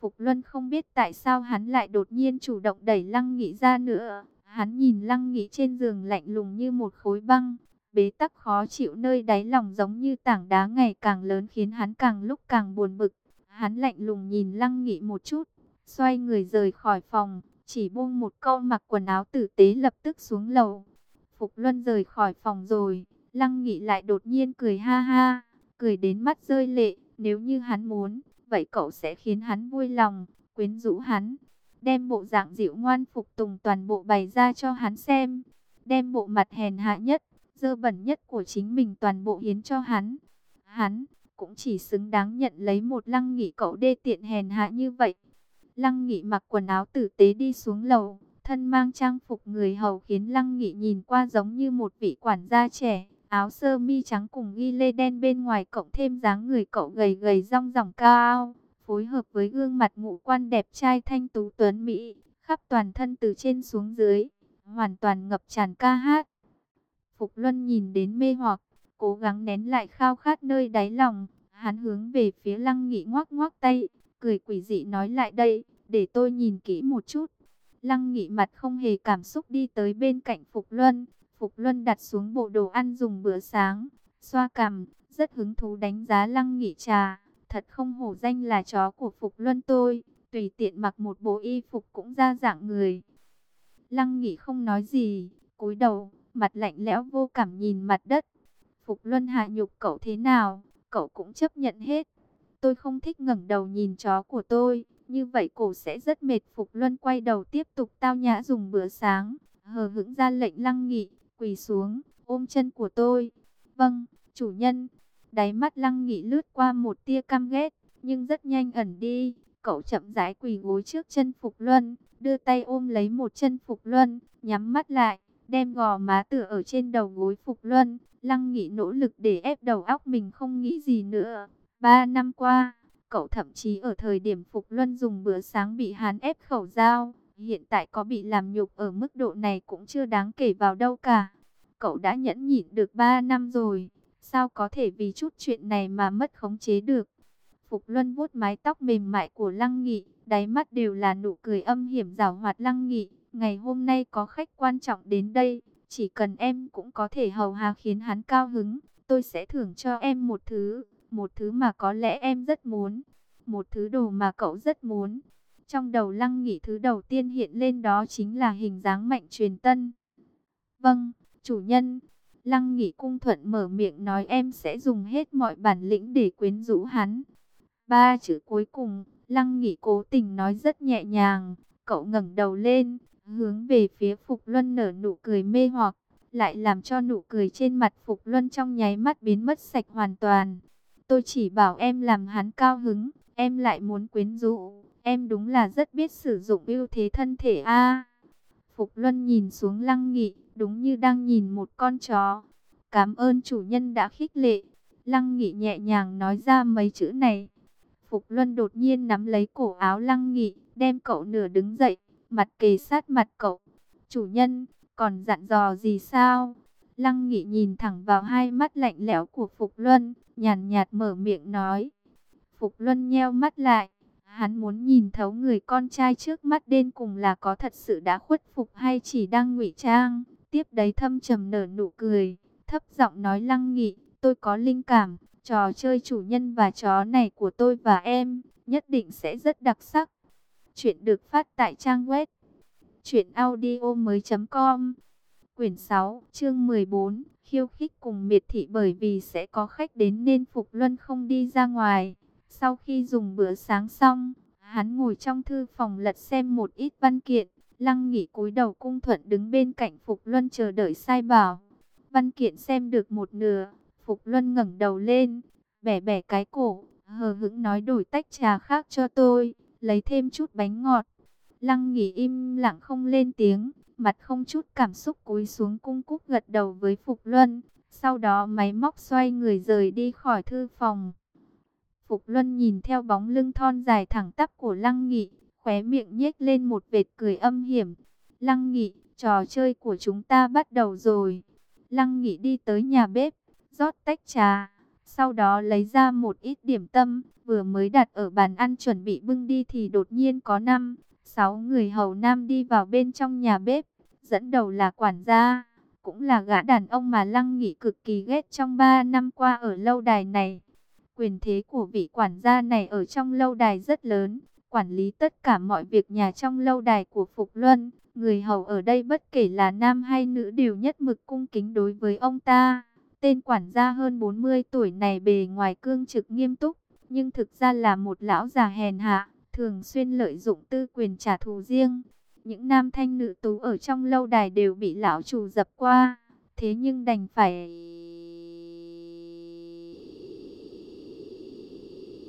Phục Luân không biết tại sao hắn lại đột nhiên chủ động đẩy Lăng Nghị ra nữa. Hắn nhìn Lăng Nghị trên giường lạnh lùng như một khối băng, Bế tắc khó chịu nơi đáy lòng giống như tảng đá ngày càng lớn khiến hắn càng lúc càng buồn bực. Hắn lạnh lùng nhìn Lăng Nghị một chút, xoay người rời khỏi phòng, chỉ buông một câu mặc quần áo tử tế lập tức xuống lầu. Phục Luân rời khỏi phòng rồi, Lăng Nghị lại đột nhiên cười ha ha, cười đến mắt rơi lệ, nếu như hắn muốn, vậy cậu sẽ khiến hắn vui lòng, quyến rũ hắn, đem bộ dạng dịu ngoan phục tùng toàn bộ bày ra cho hắn xem, đem bộ mặt hèn hạ nhất, dơ bẩn nhất của chính mình toàn bộ hiến cho hắn. Hắn cũng chỉ xứng đáng nhận lấy một lăng nghị cậu đê tiện hèn hạ như vậy. Lăng nghị mặc quần áo tử tế đi xuống lầu, thân mang trang phục người hầu khiến Lăng Nghị nhìn qua giống như một vị quản gia trẻ. Áo sơ mi trắng cùng ghi lê đen bên ngoài cộng thêm dáng người cậu gầy gầy rong ròng cao, phối hợp với gương mặt ngũ quan đẹp trai thanh tú tuấn Mỹ, khắp toàn thân từ trên xuống dưới, hoàn toàn ngập tràn ca hát. Phục Luân nhìn đến mê hoặc, cố gắng nén lại khao khát nơi đáy lòng, hắn hướng về phía Lăng Nghị ngoắc ngoắc tay, cười quỷ dị nói lại đây, để tôi nhìn kỹ một chút. Lăng Nghị mặt không hề cảm xúc đi tới bên cạnh Phục Luân, Phục Luân đặt xuống bộ đồ ăn dùng bữa sáng, xoa cằm, rất hứng thú đánh giá Lăng Nghị trà. Thật không hổ danh là chó của Phục Luân tôi, tùy tiện mặc một bộ y phục cũng ra dạng người. Lăng Nghị không nói gì, cúi đầu, mặt lạnh lẽo vô cảm nhìn mặt đất. Phục Luân hạ nhục cậu thế nào, cậu cũng chấp nhận hết. Tôi không thích ngẩng đầu nhìn chó của tôi, như vậy cổ sẽ rất mệt. Phục Luân quay đầu tiếp tục tao nhã dùng bữa sáng, hờ hững ra lệnh Lăng Nghị, quỳ xuống, ôm chân của tôi. Vâng, chủ nhân. Đáy mắt Lăng Nghị lướt qua một tia căm ghét, nhưng rất nhanh ẩn đi. Cậu chậm rãi quỳ gối trước chân Phục Luân, đưa tay ôm lấy một chân Phục Luân, nhắm mắt lại, đem gò má tựa ở trên đầu gối Phục Luân. Lăng Nghị nỗ lực để ép đầu óc mình không nghĩ gì nữa. Ba năm qua, cậu thậm chí ở thời điểm Phục Luân dùng bữa sáng bị hắn ép khẩu dao. Hiện tại có bị làm nhục ở mức độ này cũng chưa đáng kể vào đâu cả. Cậu đã nhẫn nhịn được 3 năm rồi. Sao có thể vì chút chuyện này mà mất khống chế được? Phục Luân vuốt mái tóc mềm mại của Lăng Nghị. Đáy mắt đều là nụ cười âm hiểm rào hoạt Lăng Nghị. Ngày hôm nay có khách quan trọng đến đây. Chỉ cần em cũng có thể hầu hạ khiến hắn cao hứng. Tôi sẽ thưởng cho em một thứ. Một thứ mà có lẽ em rất muốn. Một thứ đồ mà cậu rất muốn. Trong đầu lăng nghị thứ đầu tiên hiện lên đó chính là hình dáng mạnh truyền tân. Vâng, chủ nhân. Lăng nghị cung thuận mở miệng nói em sẽ dùng hết mọi bản lĩnh để quyến rũ hắn. Ba chữ cuối cùng, lăng nghị cố tình nói rất nhẹ nhàng. Cậu ngẩng đầu lên, hướng về phía Phục Luân nở nụ cười mê hoặc, lại làm cho nụ cười trên mặt Phục Luân trong nháy mắt biến mất sạch hoàn toàn. Tôi chỉ bảo em làm hắn cao hứng, em lại muốn quyến rũ. Em đúng là rất biết sử dụng ưu thế thân thể a. Phục Luân nhìn xuống Lăng Nghị, đúng như đang nhìn một con chó. Cảm ơn chủ nhân đã khích lệ. Lăng Nghị nhẹ nhàng nói ra mấy chữ này. Phục Luân đột nhiên nắm lấy cổ áo Lăng Nghị, đem cậu nửa đứng dậy, mặt kề sát mặt cậu. Chủ nhân, còn dặn dò gì sao? Lăng Nghị nhìn thẳng vào hai mắt lạnh lẽo của Phục Luân, nhàn nhạt mở miệng nói. Phục Luân nheo mắt lại, Hắn muốn nhìn thấu người con trai trước mắt đến cùng là có thật sự đã khuất phục hay chỉ đang ngụy trang. Tiếp đấy thâm trầm nở nụ cười, thấp giọng nói lăng nghị, tôi có linh cảm, trò chơi chủ nhân và chó này của tôi và em, nhất định sẽ rất đặc sắc. Chuyện được phát tại trang web truyệnaudiomoi.com. Quyển 6, chương 14, khiêu khích cùng miệt thị bởi vì sẽ có khách đến nên Phục Luân không đi ra ngoài. Sau khi dùng bữa sáng xong, hắn ngồi trong thư phòng lật xem một ít văn kiện. Lăng nghỉ cúi đầu cung thuận đứng bên cạnh Phục Luân chờ đợi sai bảo. Văn kiện xem được một nửa, Phục Luân ngẩng đầu lên, bẻ bẻ cái cổ, hờ hững nói đổi tách trà khác cho tôi, lấy thêm chút bánh ngọt. Lăng nghỉ im lặng không lên tiếng, mặt không chút cảm xúc cúi xuống cung cúc gật đầu với Phục Luân. Sau đó máy móc xoay người rời đi khỏi thư phòng. Phục Luân nhìn theo bóng lưng thon dài thẳng tắp của Lăng Nghị, khóe miệng nhếch lên một vệt cười âm hiểm. Lăng Nghị, trò chơi của chúng ta bắt đầu rồi. Lăng Nghị đi tới nhà bếp, rót tách trà, sau đó lấy ra một ít điểm tâm, vừa mới đặt ở bàn ăn chuẩn bị bưng đi thì đột nhiên có năm, sáu người hầu nam đi vào bên trong nhà bếp, dẫn đầu là quản gia. cũng là gã đàn ông mà Lăng Nghị cực kỳ ghét trong ba năm qua ở lâu đài này. Quyền thế của vị quản gia này ở trong lâu đài rất lớn, quản lý tất cả mọi việc nhà trong lâu đài của Phục Luân. Người hầu ở đây bất kể là nam hay nữ đều nhất mực cung kính đối với ông ta. Tên quản gia hơn 40 tuổi này bề ngoài cương trực nghiêm túc, nhưng thực ra là một lão già hèn hạ, thường xuyên lợi dụng tư quyền trả thù riêng. Những nam thanh nữ tú ở trong lâu đài đều bị lão chủ dập qua, thế nhưng đành phải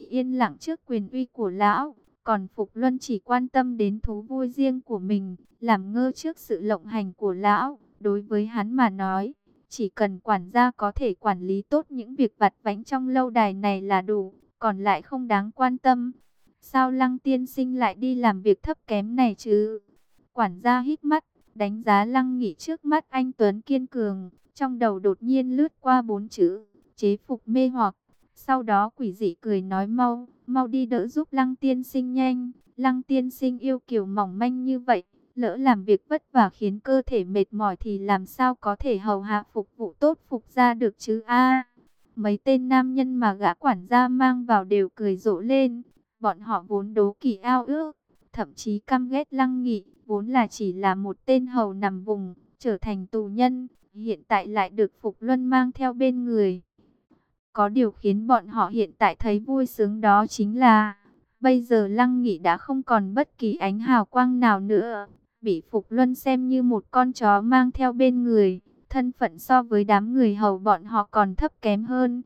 yên lặng trước quyền uy của lão. Còn Phục Luân chỉ quan tâm đến thú vui riêng của mình, làm ngơ trước sự lộng hành của lão. Đối với hắn mà nói, chỉ cần quản gia có thể quản lý tốt những việc vặt vãnh trong lâu đài này là đủ, còn lại không đáng quan tâm. Sao Lăng Tiên Sinh lại đi làm việc thấp kém này chứ? Quản gia hít mắt, đánh giá Lăng nghỉ trước mắt anh Tuấn kiên cường, trong đầu đột nhiên lướt qua bốn chữ, chế phục mê hoặc. Sau đó quỷ dị cười nói mau, mau đi đỡ giúp Lăng Tiên Sinh nhanh. Lăng Tiên Sinh yêu kiều mỏng manh như vậy, lỡ làm việc vất vả khiến cơ thể mệt mỏi thì làm sao có thể hầu hạ phục vụ tốt phục ra được chứ a Mấy tên nam nhân mà gã quản gia mang vào đều cười rộ lên, bọn họ vốn đố kỵ ao ước, thậm chí căm ghét Lăng Nghị, vốn là chỉ là một tên hầu nằm vùng, trở thành tù nhân, hiện tại lại được Phục Luân mang theo bên người. Có điều khiến bọn họ hiện tại thấy vui sướng đó chính là, bây giờ Lăng Nghị đã không còn bất kỳ ánh hào quang nào nữa, bị Phục Luân xem như một con chó mang theo bên người, thân phận so với đám người hầu bọn họ còn thấp kém hơn.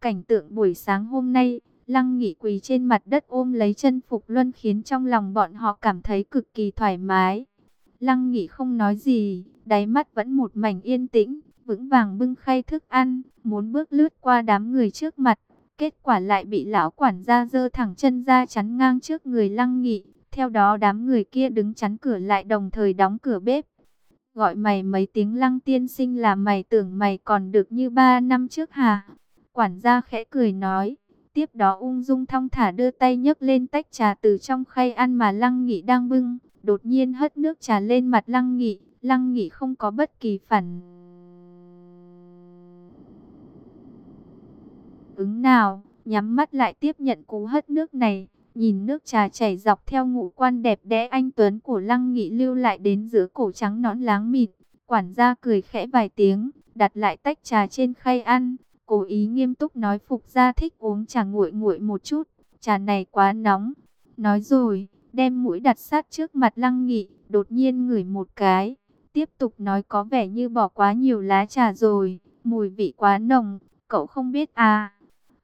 Cảnh tượng buổi sáng hôm nay, Lăng Nghị quỳ trên mặt đất ôm lấy chân Phục Luân khiến trong lòng bọn họ cảm thấy cực kỳ thoải mái. Lăng Nghị không nói gì, đáy mắt vẫn một mảnh yên tĩnh, vững vàng bưng khay thức ăn, muốn bước lướt qua đám người trước mặt. Kết quả lại bị lão quản gia dơ thẳng chân ra chắn ngang trước người Lăng Nghị. Theo đó đám người kia đứng chắn cửa lại đồng thời đóng cửa bếp. Gọi mày mấy tiếng Lăng tiên sinh là mày tưởng mày còn được như ba năm trước hả? Quản gia khẽ cười nói. Tiếp đó ung dung thong thả đưa tay nhấc lên tách trà từ trong khay ăn mà Lăng Nghị đang bưng. Đột nhiên hất nước trà lên mặt Lăng Nghị. Lăng Nghị không có bất kỳ phản ứng nào, nhắm mắt lại tiếp nhận cú hất nước này, nhìn nước trà chảy dọc theo ngũ quan đẹp đẽ anh Tuấn của Lăng Nghị lưu lại đến giữa cổ trắng nõn láng mịt. Quản gia cười khẽ vài tiếng, đặt lại tách trà trên khay ăn, cố ý nghiêm túc nói Phục gia thích uống trà nguội nguội một chút, trà này quá nóng. Nói rồi, đem mũi đặt sát trước mặt Lăng Nghị, đột nhiên ngửi một cái, tiếp tục nói có vẻ như bỏ quá nhiều lá trà rồi, mùi vị quá nồng, cậu không biết à.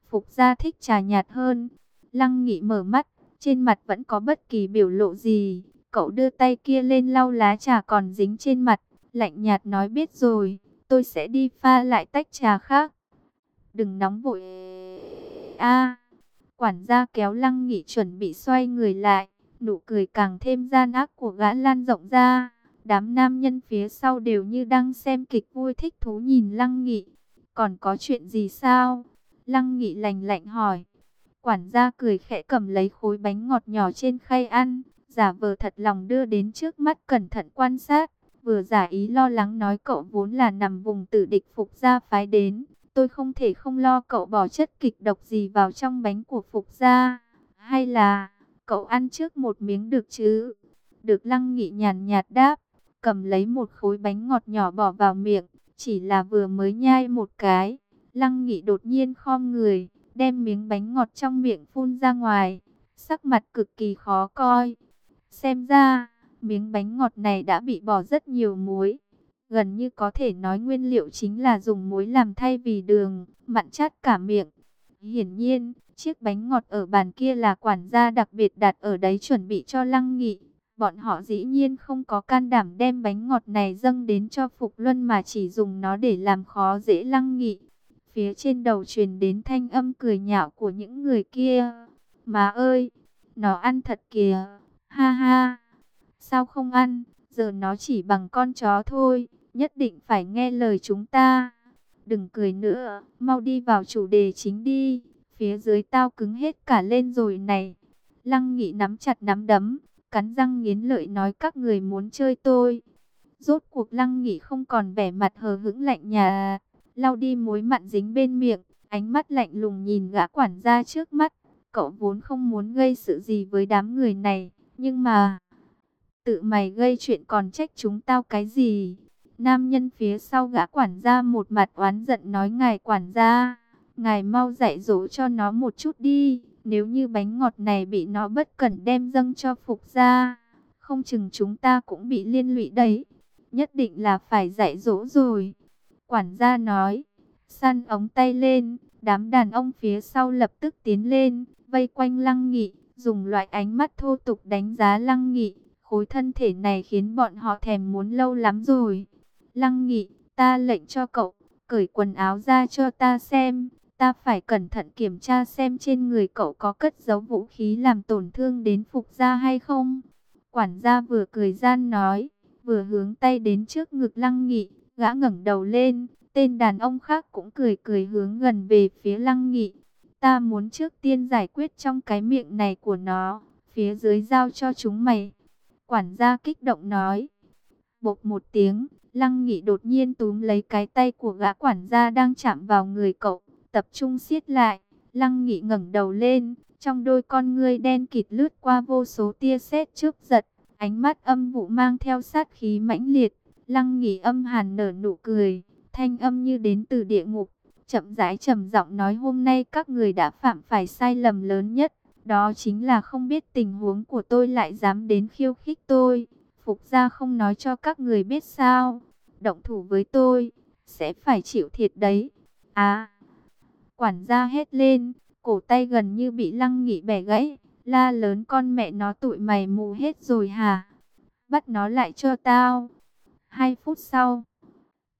Phục gia thích trà nhạt hơn. Lăng Nghị mở mắt, trên mặt vẫn có bất kỳ biểu lộ gì. Cậu đưa tay kia lên lau lá trà còn dính trên mặt, lạnh nhạt nói biết rồi, tôi sẽ đi pha lại tách trà khác. Đừng nóng vội. A. quản gia kéo Lăng Nghị chuẩn bị xoay người lại, nụ cười càng thêm gian ác của gã lan rộng ra. Đám nam nhân phía sau đều như đang xem kịch vui thích thú nhìn Lăng Nghị. Còn có chuyện gì sao? Lăng Nghị lành lạnh hỏi. Quản gia cười khẽ cầm lấy khối bánh ngọt nhỏ trên khay ăn, giả vờ thật lòng đưa đến trước mắt cẩn thận quan sát, vừa giả ý lo lắng nói cậu vốn là nằm vùng tử địch Phục gia phái đến, tôi không thể không lo cậu bỏ chất kịch độc gì vào trong bánh của Phục gia, hay là cậu ăn trước một miếng được chứ? Được Lăng Nghị nhàn nhạt đáp, cầm lấy một khối bánh ngọt nhỏ bỏ vào miệng, chỉ là vừa mới nhai một cái, Lăng Nghị đột nhiên khom người, đem miếng bánh ngọt trong miệng phun ra ngoài, sắc mặt cực kỳ khó coi. Xem ra, miếng bánh ngọt này đã bị bỏ rất nhiều muối. Gần như có thể nói nguyên liệu chính là dùng muối làm thay vì đường, mặn chát cả miệng. Hiển nhiên, chiếc bánh ngọt ở bàn kia là quản gia đặc biệt đặt ở đấy chuẩn bị cho Lăng Nghị. Bọn họ dĩ nhiên không có can đảm đem bánh ngọt này dâng đến cho Phục Luân mà chỉ dùng nó để làm khó dễ Lăng Nghị. Phía trên đầu truyền đến thanh âm cười nhạo của những người kia. Má ơi, nó ăn thật kìa, ha ha. Sao không ăn, giờ nó chỉ bằng con chó thôi, nhất định phải nghe lời chúng ta. Đừng cười nữa, mau đi vào chủ đề chính đi, phía dưới tao cứng hết cả lên rồi này. Lăng nghị nắm chặt nắm đấm, cắn răng nghiến lợi nói các người muốn chơi tôi. Rốt cuộc lăng nghị không còn vẻ mặt hờ hững lạnh nhà, lau đi mối mặn dính bên miệng, ánh mắt lạnh lùng nhìn gã quản gia trước mắt. Cậu vốn không muốn gây sự gì với đám người này, nhưng mà... Tự mày gây chuyện còn trách chúng tao cái gì? Nam nhân phía sau gã quản gia một mặt oán giận nói ngài quản gia, ngài mau dạy dỗ cho nó một chút đi, nếu như bánh ngọt này bị nó bất cẩn đem dâng cho phục gia, không chừng chúng ta cũng bị liên lụy đấy, nhất định là phải dạy dỗ rồi. Quản gia nói, săn ống tay lên, đám đàn ông phía sau lập tức tiến lên, vây quanh lăng nghị, dùng loại ánh mắt thô tục đánh giá lăng nghị, khối thân thể này khiến bọn họ thèm muốn lâu lắm rồi. Lăng nghị, ta lệnh cho cậu, cởi quần áo ra cho ta xem. Ta phải cẩn thận kiểm tra xem trên người cậu có cất giấu vũ khí làm tổn thương đến phục gia hay không. Quản gia vừa cười gian nói, vừa hướng tay đến trước ngực lăng nghị, gã ngẩng đầu lên. Tên đàn ông khác cũng cười cười hướng gần về phía lăng nghị. Ta muốn trước tiên giải quyết trong cái miệng này của nó, phía dưới giao cho chúng mày. Quản gia kích động nói. Bộc một tiếng, Lăng Nghị đột nhiên túm lấy cái tay của gã quản gia đang chạm vào người cậu, tập trung siết lại. Lăng Nghị ngẩng đầu lên, trong đôi con ngươi đen kịt lướt qua vô số tia sét chớp giật, ánh mắt âm vụ mang theo sát khí mãnh liệt. Lăng Nghị âm hàn nở nụ cười, thanh âm như đến từ địa ngục, chậm rãi trầm giọng nói hôm nay các người đã phạm phải sai lầm lớn nhất, đó chính là không biết tình huống của tôi lại dám đến khiêu khích tôi. Phục gia không nói cho các người biết sao. Động thủ với tôi, sẽ phải chịu thiệt đấy. À, quản gia hét lên, cổ tay gần như bị lăng nghỉ bẻ gãy. La lớn con mẹ nó tụi mày mù hết rồi hả? Bắt nó lại cho tao. Hai phút sau,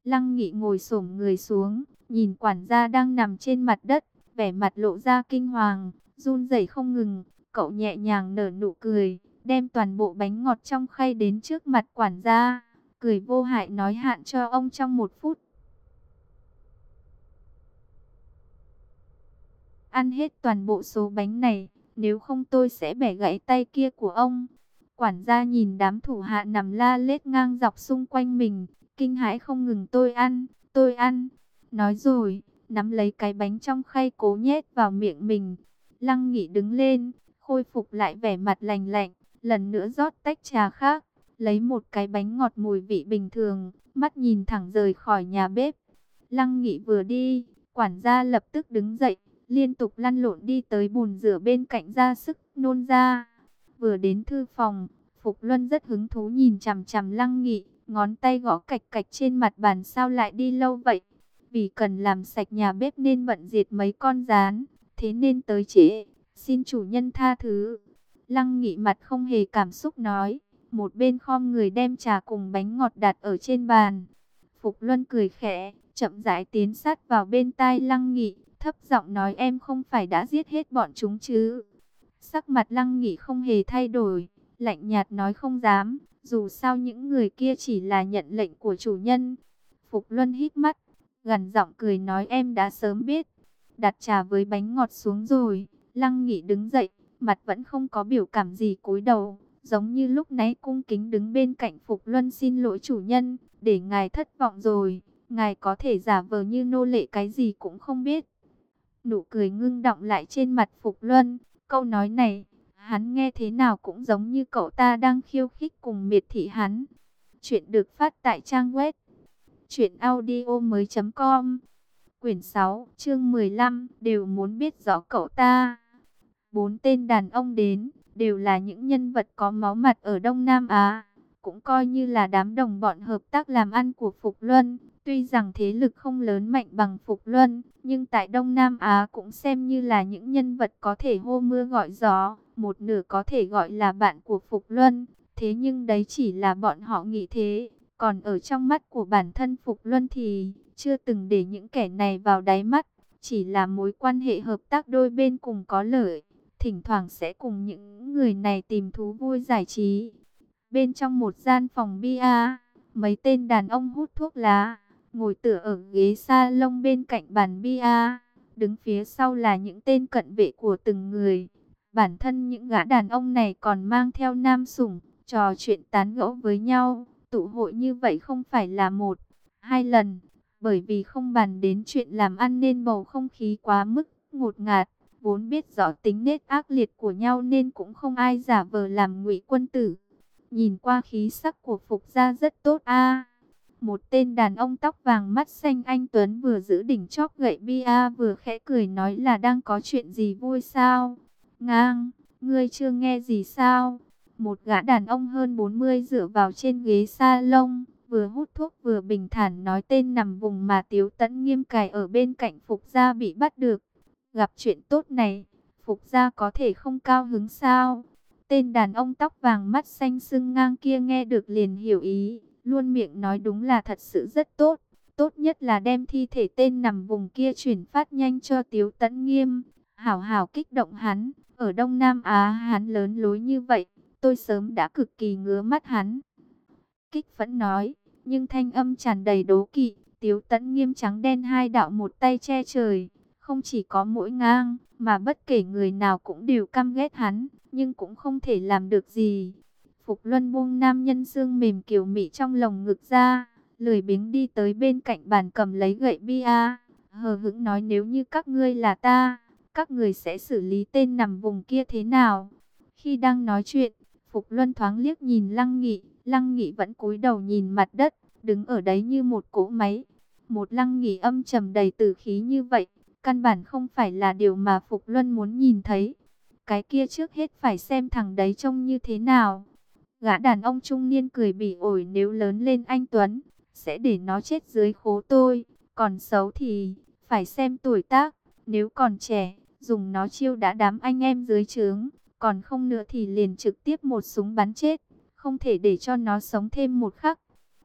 lăng nghị ngồi xổm người xuống, nhìn quản gia đang nằm trên mặt đất, vẻ mặt lộ ra kinh hoàng, run rẩy không ngừng. Cậu nhẹ nhàng nở nụ cười đem toàn bộ bánh ngọt trong khay đến trước mặt quản gia, cười vô hại nói hạn cho ông trong một phút. Ăn hết toàn bộ số bánh này, nếu không tôi sẽ bẻ gãy tay kia của ông. Quản gia nhìn đám thủ hạ nằm la lết ngang dọc xung quanh mình, kinh hãi không ngừng tôi ăn, tôi ăn. Nói rồi, nắm lấy cái bánh trong khay cố nhét vào miệng mình. Lăng nghỉ đứng lên, khôi phục lại vẻ mặt lành lạnh lần nữa rót tách trà khác, lấy một cái bánh ngọt mùi vị bình thường, mắt nhìn thẳng rời khỏi nhà bếp. Lăng Nghị vừa đi, quản gia lập tức đứng dậy, liên tục lăn lộn đi tới bồn rửa bên cạnh ra sức nôn ra. Vừa đến thư phòng, Phục Luân rất hứng thú nhìn chằm chằm Lăng Nghị, ngón tay gõ cạch cạch trên mặt bàn sao lại đi lâu vậy. Vì cần làm sạch nhà bếp nên bận diệt mấy con rán, thế nên tới trễ, xin chủ nhân tha thứ. Lăng nghị mặt không hề cảm xúc nói, một bên khom người đem trà cùng bánh ngọt đặt ở trên bàn. Phục Luân cười khẽ, chậm rãi tiến sát vào bên tai Lăng Nghị, thấp giọng nói em không phải đã giết hết bọn chúng chứ. Sắc mặt Lăng Nghị không hề thay đổi, lạnh nhạt nói không dám, dù sao những người kia chỉ là nhận lệnh của chủ nhân. Phục Luân hít mắt, gần giọng cười nói em đã sớm biết. Đặt trà với bánh ngọt xuống rồi, Lăng Nghị đứng dậy, mặt vẫn không có biểu cảm gì cúi đầu, giống như lúc nãy cung kính đứng bên cạnh Phục Luân xin lỗi chủ nhân, để ngài thất vọng rồi, ngài có thể giả vờ như nô lệ cái gì cũng không biết. Nụ cười ngưng động lại trên mặt Phục Luân, câu nói này, hắn nghe thế nào cũng giống như cậu ta đang khiêu khích cùng miệt thị hắn. Chuyện được phát tại trang web truyệnaudiomoi.com Quyển 6, chương 15, đều muốn biết rõ cậu ta. Bốn tên đàn ông đến, đều là những nhân vật có máu mặt ở Đông Nam Á, cũng coi như là đám đồng bọn hợp tác làm ăn của Phục Luân. Tuy rằng thế lực không lớn mạnh bằng Phục Luân, nhưng tại Đông Nam Á cũng xem như là những nhân vật có thể hô mưa gọi gió, một nửa có thể gọi là bạn của Phục Luân. Thế nhưng đấy chỉ là bọn họ nghĩ thế, còn ở trong mắt của bản thân Phục Luân thì chưa từng để những kẻ này vào đáy mắt, chỉ là mối quan hệ hợp tác đôi bên cùng có lợi thỉnh thoảng sẽ cùng những người này tìm thú vui giải trí. Bên trong một gian phòng bia, mấy tên đàn ông hút thuốc lá, ngồi tựa ở ghế salon bên cạnh bàn bia, đứng phía sau là những tên cận vệ của từng người. Bản thân những gã đàn ông này còn mang theo nam sủng, trò chuyện tán gẫu với nhau, tụ hội như vậy không phải là một, hai lần, bởi vì không bàn đến chuyện làm ăn nên bầu không khí quá mức ngột ngạt, vốn biết rõ tính nết ác liệt của nhau nên cũng không ai giả vờ làm ngụy quân tử. Nhìn qua khí sắc của Phục gia rất tốt a. Một tên đàn ông tóc vàng mắt xanh anh Tuấn vừa giữ đỉnh chóp gậy bia vừa khẽ cười nói là đang có chuyện gì vui sao. Ngang, ngươi chưa nghe gì sao? Một gã đàn ông hơn 40 dựa vào trên ghế salon, vừa hút thuốc vừa bình thản nói tên nằm vùng mà Tiếu Tấn nghiêm cài ở bên cạnh Phục Gia bị bắt được. Gặp chuyện tốt này, Phục Gia có thể không cao hứng sao? Tên đàn ông tóc vàng mắt xanh sưng ngang kia nghe được liền hiểu ý, luôn miệng nói đúng là thật sự rất tốt. Tốt nhất là đem thi thể tên nằm vùng kia chuyển phát nhanh cho Tiếu Tấn Nghiêm. Hảo hảo kích động hắn, ở Đông Nam Á hắn lớn lối như vậy, tôi sớm đã cực kỳ ngứa mắt hắn. Kích phẫn nói, nhưng thanh âm tràn đầy đố kỵ, Tiếu Tấn Nghiêm trắng đen hai đạo một tay che trời. Không chỉ có mỗi ngang, mà bất kể người nào cũng đều căm ghét hắn, nhưng cũng không thể làm được gì. Phục Luân buông nam nhân xương mềm kiều mị trong lồng ngực ra, lười biếng đi tới bên cạnh bàn cầm lấy gậy bia, hờ hững nói nếu như các ngươi là ta, các người sẽ xử lý tên nằm vùng kia thế nào? Khi đang nói chuyện, Phục Luân thoáng liếc nhìn Lăng Nghị, Lăng Nghị vẫn cúi đầu nhìn mặt đất, đứng ở đấy như một cỗ máy. Một Lăng Nghị âm trầm đầy tử khí như vậy, căn bản không phải là điều mà Phục Luân muốn nhìn thấy. Cái kia trước hết phải xem thằng đấy trông như thế nào. Gã đàn ông trung niên cười bỉ ổi nếu lớn lên anh Tuấn, sẽ để nó chết dưới khố tôi. Còn xấu thì, phải xem tuổi tác, nếu còn trẻ, dùng nó chiêu đã đám anh em dưới trướng. Còn không nữa thì liền trực tiếp một súng bắn chết, không thể để cho nó sống thêm một khắc.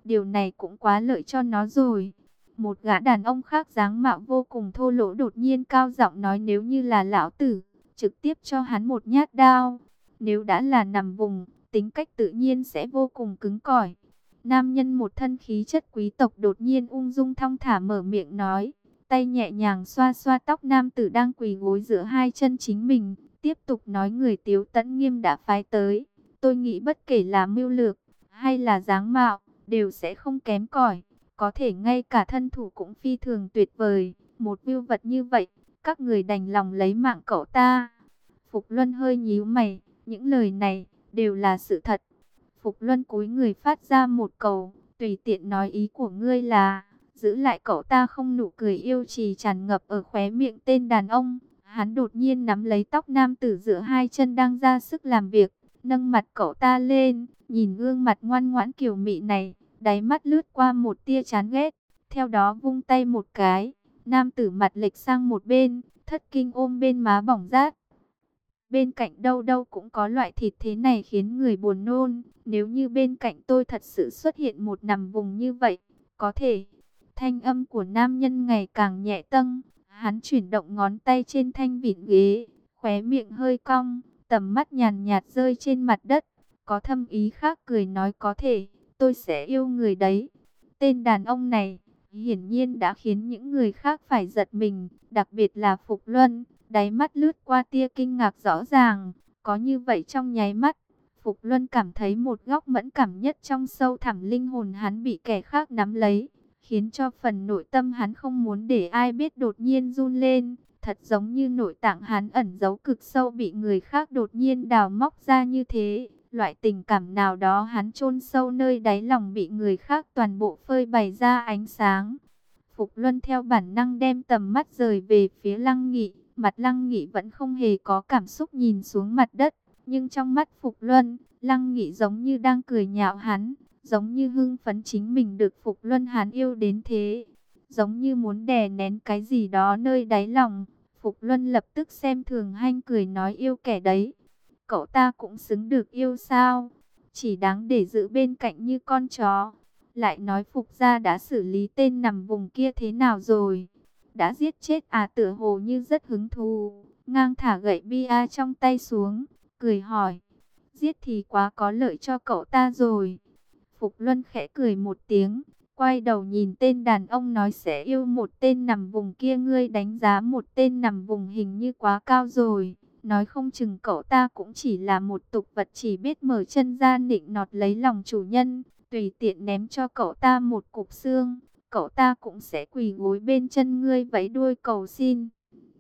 Điều này cũng quá lợi cho nó rồi. Một gã đàn ông khác dáng mạo vô cùng thô lỗ đột nhiên cao giọng nói nếu như là lão tử, trực tiếp cho hắn một nhát đao. Nếu đã là nằm vùng, tính cách tự nhiên sẽ vô cùng cứng cỏi. Nam nhân một thân khí chất quý tộc đột nhiên ung dung thong thả mở miệng nói, tay nhẹ nhàng xoa xoa tóc nam tử đang quỳ gối giữa hai chân chính mình, tiếp tục nói người tiếu tẫn nghiêm đã phái tới. Tôi nghĩ bất kể là mưu lược hay là dáng mạo, đều sẽ không kém cỏi có thể ngay cả thân thủ cũng phi thường tuyệt vời, một viêu vật như vậy, các người đành lòng lấy mạng cậu ta. Phục Luân hơi nhíu mày, những lời này đều là sự thật. Phục Luân cúi người phát ra một cầu, tùy tiện nói ý của ngươi là, giữ lại cậu ta không nụ cười yêu trì tràn ngập ở khóe miệng tên đàn ông. Hắn đột nhiên nắm lấy tóc nam tử giữa hai chân đang ra sức làm việc, nâng mặt cậu ta lên, nhìn gương mặt ngoan ngoãn kiều mị này, đáy mắt lướt qua một tia chán ghét, theo đó vung tay một cái, nam tử mặt lệch sang một bên, thất kinh ôm bên má bỏng rát. Bên cạnh đâu đâu cũng có loại thịt thế này khiến người buồn nôn, nếu như bên cạnh tôi thật sự xuất hiện một nằm vùng như vậy, có thể. Thanh âm của nam nhân ngày càng nhẹ tâng, hắn chuyển động ngón tay trên thanh vịn ghế, khóe miệng hơi cong, tầm mắt nhàn nhạt rơi trên mặt đất, có thâm ý khác cười nói có thể tôi sẽ yêu người đấy. Tên đàn ông này, hiển nhiên đã khiến những người khác phải giật mình, đặc biệt là Phục Luân, đáy mắt lướt qua tia kinh ngạc rõ ràng, có như vậy trong nháy mắt. Phục Luân cảm thấy một góc mẫn cảm nhất trong sâu thẳm linh hồn hắn bị kẻ khác nắm lấy, khiến cho phần nội tâm hắn không muốn để ai biết đột nhiên run lên, thật giống như nội tạng hắn ẩn giấu cực sâu bị người khác đột nhiên đào móc ra như thế. Loại tình cảm nào đó hắn chôn sâu nơi đáy lòng bị người khác toàn bộ phơi bày ra ánh sáng. Phục Luân theo bản năng đem tầm mắt rời về phía Lăng Nghị, mặt Lăng Nghị vẫn không hề có cảm xúc nhìn xuống mặt đất, nhưng trong mắt Phục Luân, Lăng Nghị giống như đang cười nhạo hắn, giống như hưng phấn chính mình được Phục Luân hắn yêu đến thế, giống như muốn đè nén cái gì đó nơi đáy lòng. Phục Luân lập tức xem thường hanh cười nói yêu kẻ đấy cậu ta cũng xứng được yêu sao? Chỉ đáng để giữ bên cạnh như con chó. Lại nói Phục gia đã xử lý tên nằm vùng kia thế nào rồi? Đã giết chết à tựa hồ như rất hứng thú. Ngang thả gậy bia trong tay xuống, cười hỏi. Giết thì quá có lợi cho cậu ta rồi. Phục Luân khẽ cười một tiếng, quay đầu nhìn tên đàn ông nói sẽ yêu một tên nằm vùng kia ngươi đánh giá một tên nằm vùng hình như quá cao rồi. Nói không chừng cậu ta cũng chỉ là một tục vật chỉ biết mở chân ra nịnh nọt lấy lòng chủ nhân, tùy tiện ném cho cậu ta một cục xương, cậu ta cũng sẽ quỳ gối bên chân ngươi vẫy đuôi cầu xin.